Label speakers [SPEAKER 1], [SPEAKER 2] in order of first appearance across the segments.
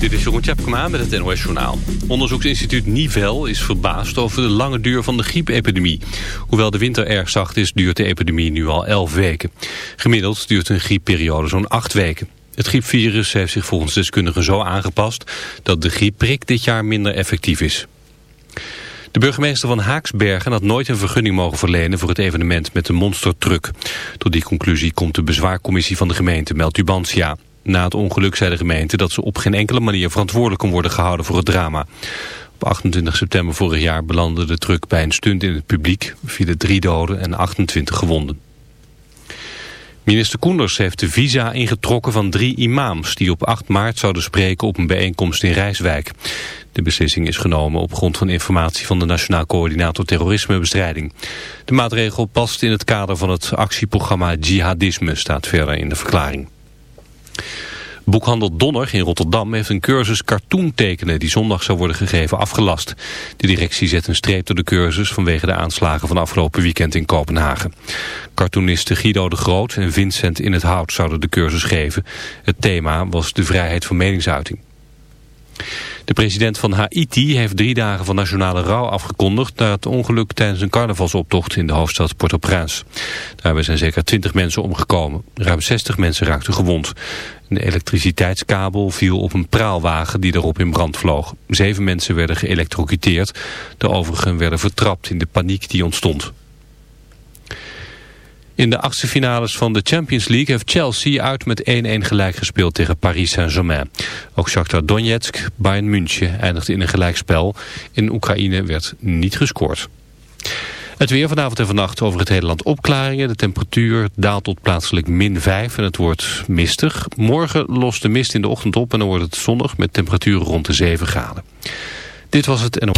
[SPEAKER 1] Dit is Jeroen Tjepkema met het NOS Journaal. Onderzoeksinstituut Nivel is verbaasd over de lange duur van de griepepidemie. Hoewel de winter erg zacht is, duurt de epidemie nu al 11 weken. Gemiddeld duurt een griepperiode zo'n 8 weken. Het griepvirus heeft zich volgens deskundigen zo aangepast... dat de griepprik dit jaar minder effectief is. De burgemeester van Haaksbergen had nooit een vergunning mogen verlenen voor het evenement met de monstertruck. Tot die conclusie komt de bezwaarcommissie van de gemeente, meldt Tubantia. Na het ongeluk zei de gemeente dat ze op geen enkele manier verantwoordelijk kon worden gehouden voor het drama. Op 28 september vorig jaar belandde de truck bij een stunt in het publiek, vielen drie doden en 28 gewonden. Minister Koenders heeft de visa ingetrokken van drie imams... die op 8 maart zouden spreken op een bijeenkomst in Rijswijk. De beslissing is genomen op grond van informatie van de Nationaal Coördinator Terrorismebestrijding. De maatregel past in het kader van het actieprogramma Jihadisme, staat verder in de verklaring. Boekhandel Donner in Rotterdam heeft een cursus cartoon tekenen die zondag zou worden gegeven afgelast. De directie zet een streep door de cursus vanwege de aanslagen van afgelopen weekend in Kopenhagen. Cartoonisten Guido de Groot en Vincent in het Hout zouden de cursus geven. Het thema was de vrijheid van meningsuiting. De president van Haiti heeft drie dagen van nationale rouw afgekondigd... na het ongeluk tijdens een carnavalsoptocht in de hoofdstad Port-au-Prince. Daarbij zijn zeker 20 mensen omgekomen. Ruim 60 mensen raakten gewond. Een elektriciteitskabel viel op een praalwagen die erop in brand vloog. Zeven mensen werden geëlectrocuteerd. De overigen werden vertrapt in de paniek die ontstond. In de achtste finales van de Champions League heeft Chelsea uit met 1-1 gelijk gespeeld tegen Paris Saint-Germain. Ook Shakhtar Donetsk, Bayern München eindigde in een gelijkspel. In Oekraïne werd niet gescoord. Het weer vanavond en vannacht over het hele land opklaringen. De temperatuur daalt tot plaatselijk min 5 en het wordt mistig. Morgen lost de mist in de ochtend op en dan wordt het zonnig met temperaturen rond de 7 graden. Dit was het en...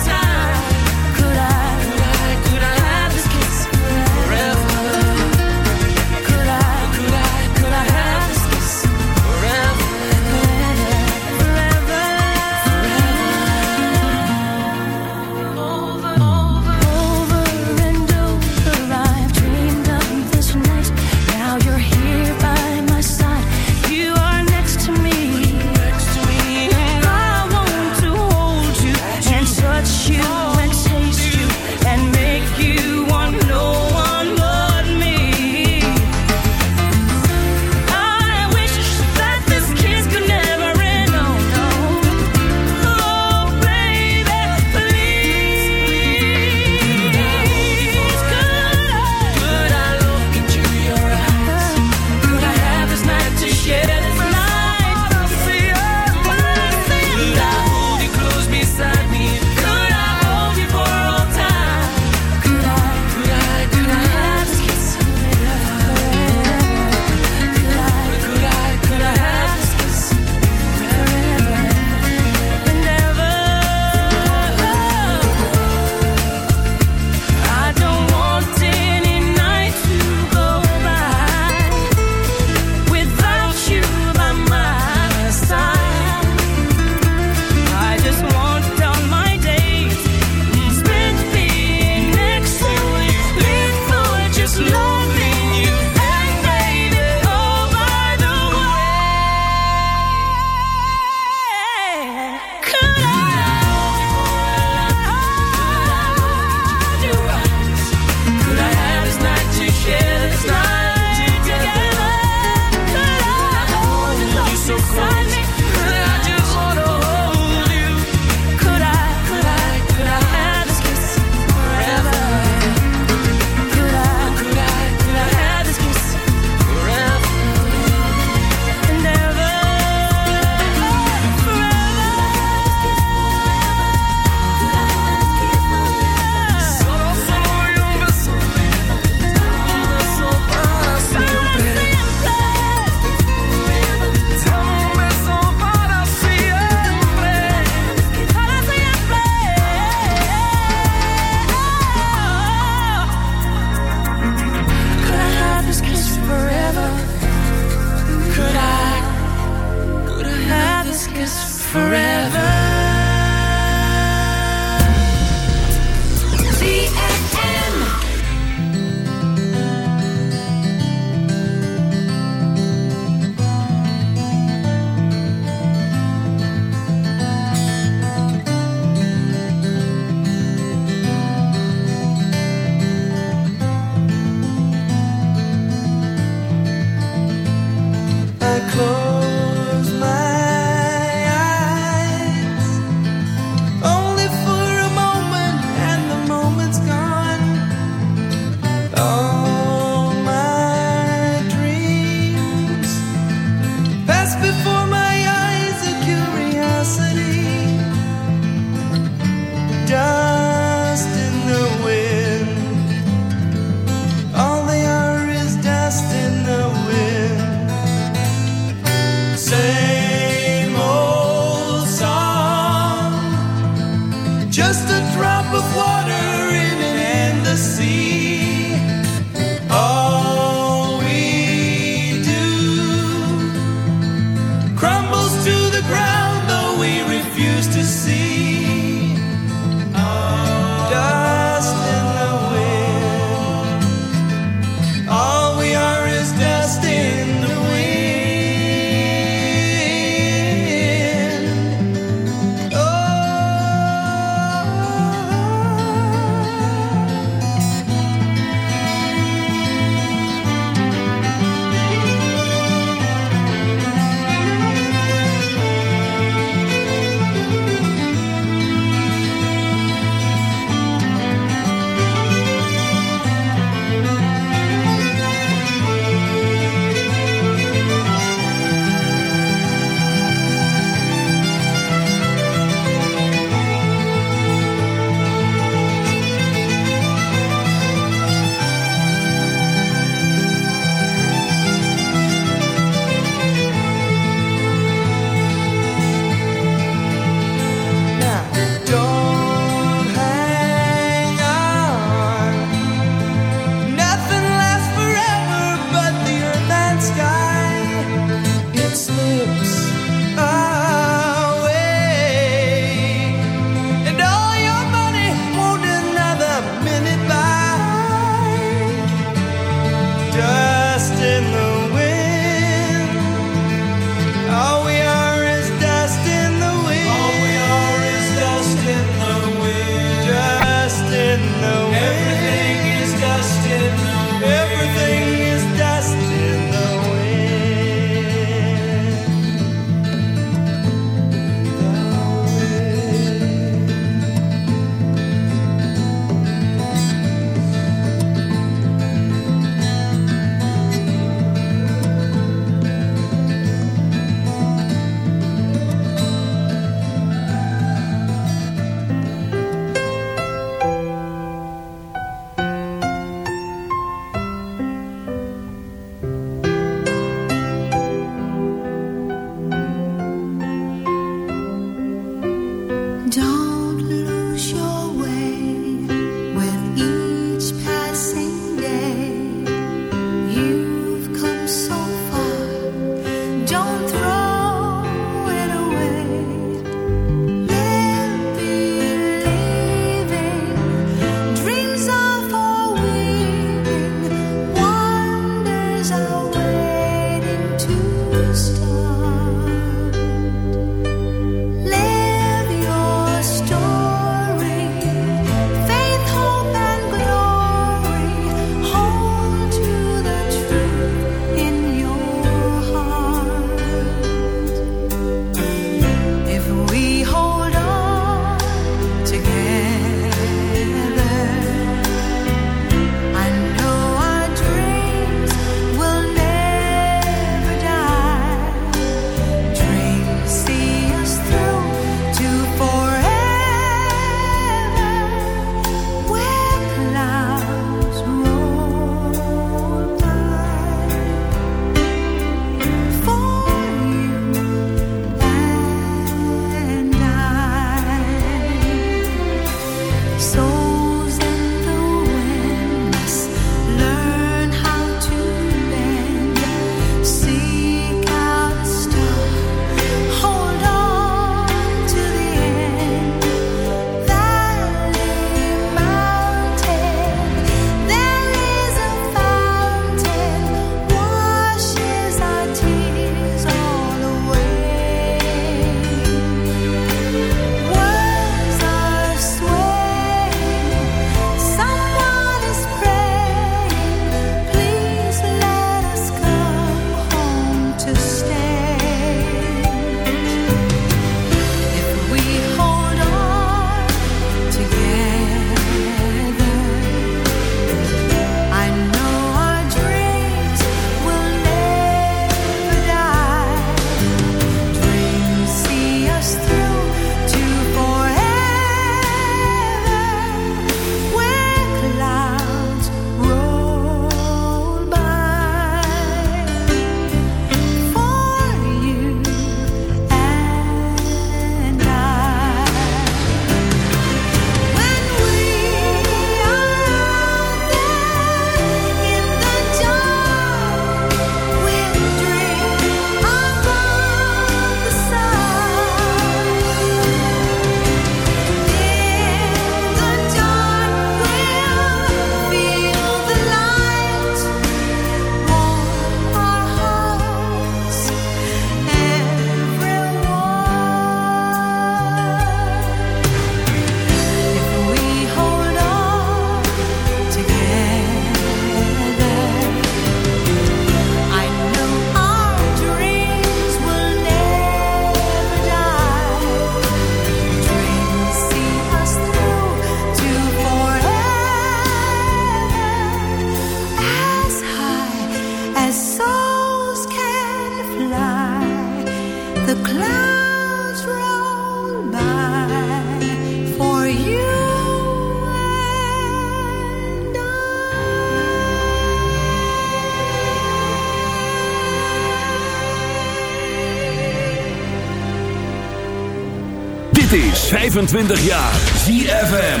[SPEAKER 2] 25 jaar. ZFM.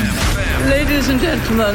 [SPEAKER 3] Ladies and gentlemen,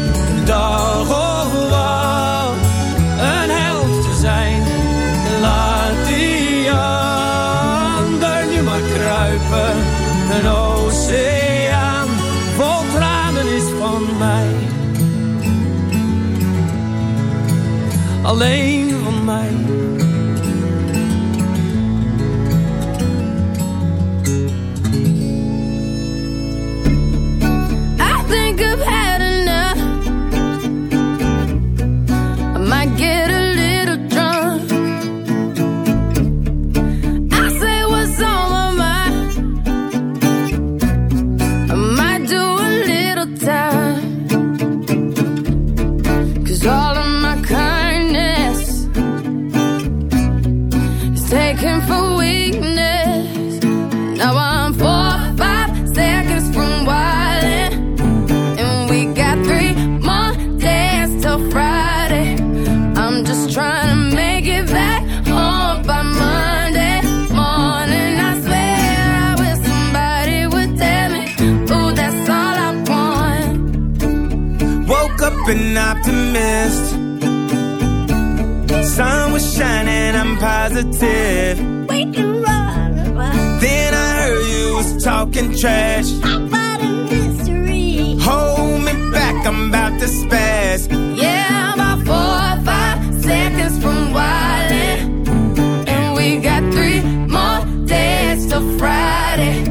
[SPEAKER 4] Alleen
[SPEAKER 5] an optimist. Sun was shining, I'm positive. Then I heard you was talking trash.
[SPEAKER 6] About a mystery.
[SPEAKER 5] Hold me back, I'm about to spaz.
[SPEAKER 6] Yeah, I'm about four or five seconds from wildin'. And we got three more days till Friday.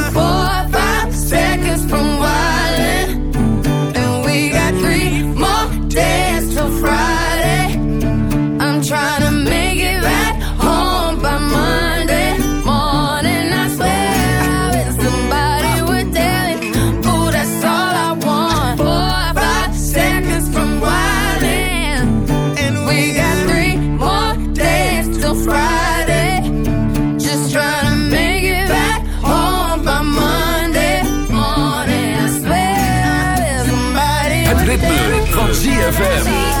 [SPEAKER 2] ZFM.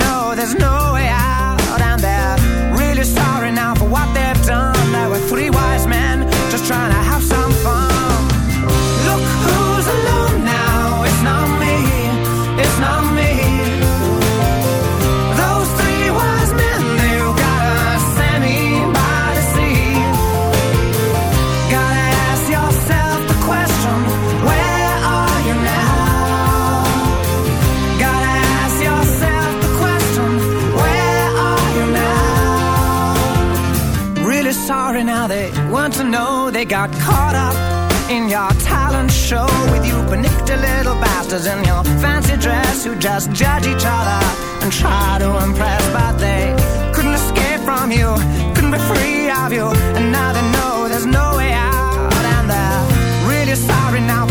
[SPEAKER 7] caught up in your talent show with you panicked little bastards in your fancy dress who just judge each other and try to impress but they couldn't escape from you couldn't be free of you. And now they know there's no way out and they're really sorry now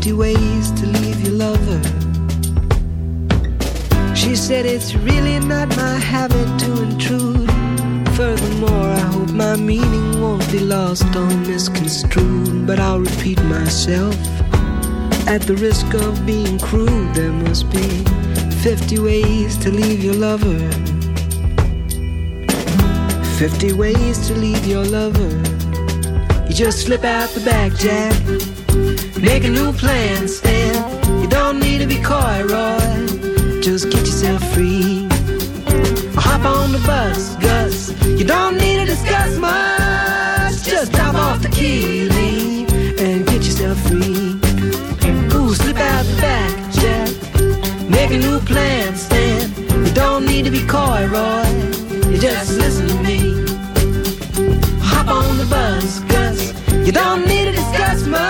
[SPEAKER 8] 50 ways to leave your lover. She said it's really not my habit to intrude. Furthermore, I hope my meaning won't be lost or misconstrued. But I'll repeat myself at the risk of being crude, there must be 50 ways to leave your lover. 50 ways to leave your lover. You just slip out the back, Jack. Make a new plan, Stan. You don't need to be coy, Roy. Just get yourself free. Hop on the bus, Gus. You don't need to discuss much. Just drop off the key, leave, and get yourself free Ooh, slip out the back, Jack. Make a new plan, Stan. You don't need to be coy, Roy. You just listen to me. Hop on the bus, Gus. You don't need to discuss much.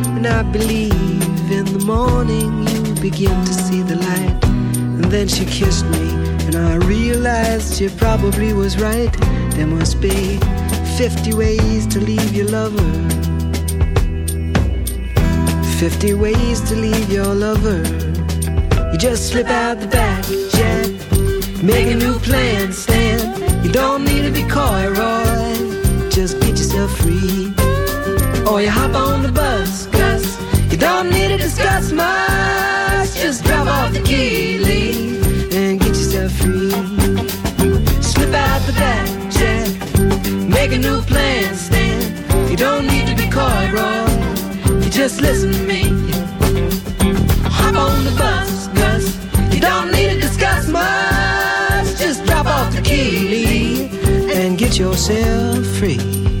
[SPEAKER 8] I believe in the morning you begin to see the light. And then she kissed me, and I realized she probably was right. There must be 50 ways to leave your lover. 50 ways to leave your lover. You just slip out the back, Jack. Make a new plan, Stan. You don't need to be coy, Roy. Just get yourself free. Or you hop on the bus, don't need to discuss much. Just drop off the key, Lee, and get yourself free. Slip out the back, Jack. Make a new plan, Stan. You don't need to be coy, Roy You just listen to me. Hop on the bus, Gus. You don't need to discuss much. Just drop off the key and get yourself free.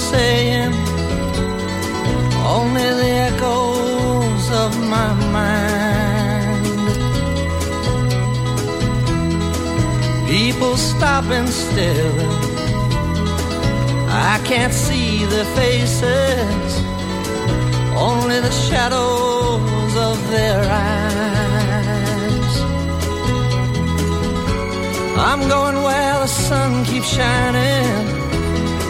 [SPEAKER 4] Saying, only the echoes of my mind. People stopping still. I can't see their faces, only the shadows of their eyes. I'm going where the sun keeps shining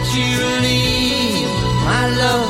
[SPEAKER 4] Won't you leave my love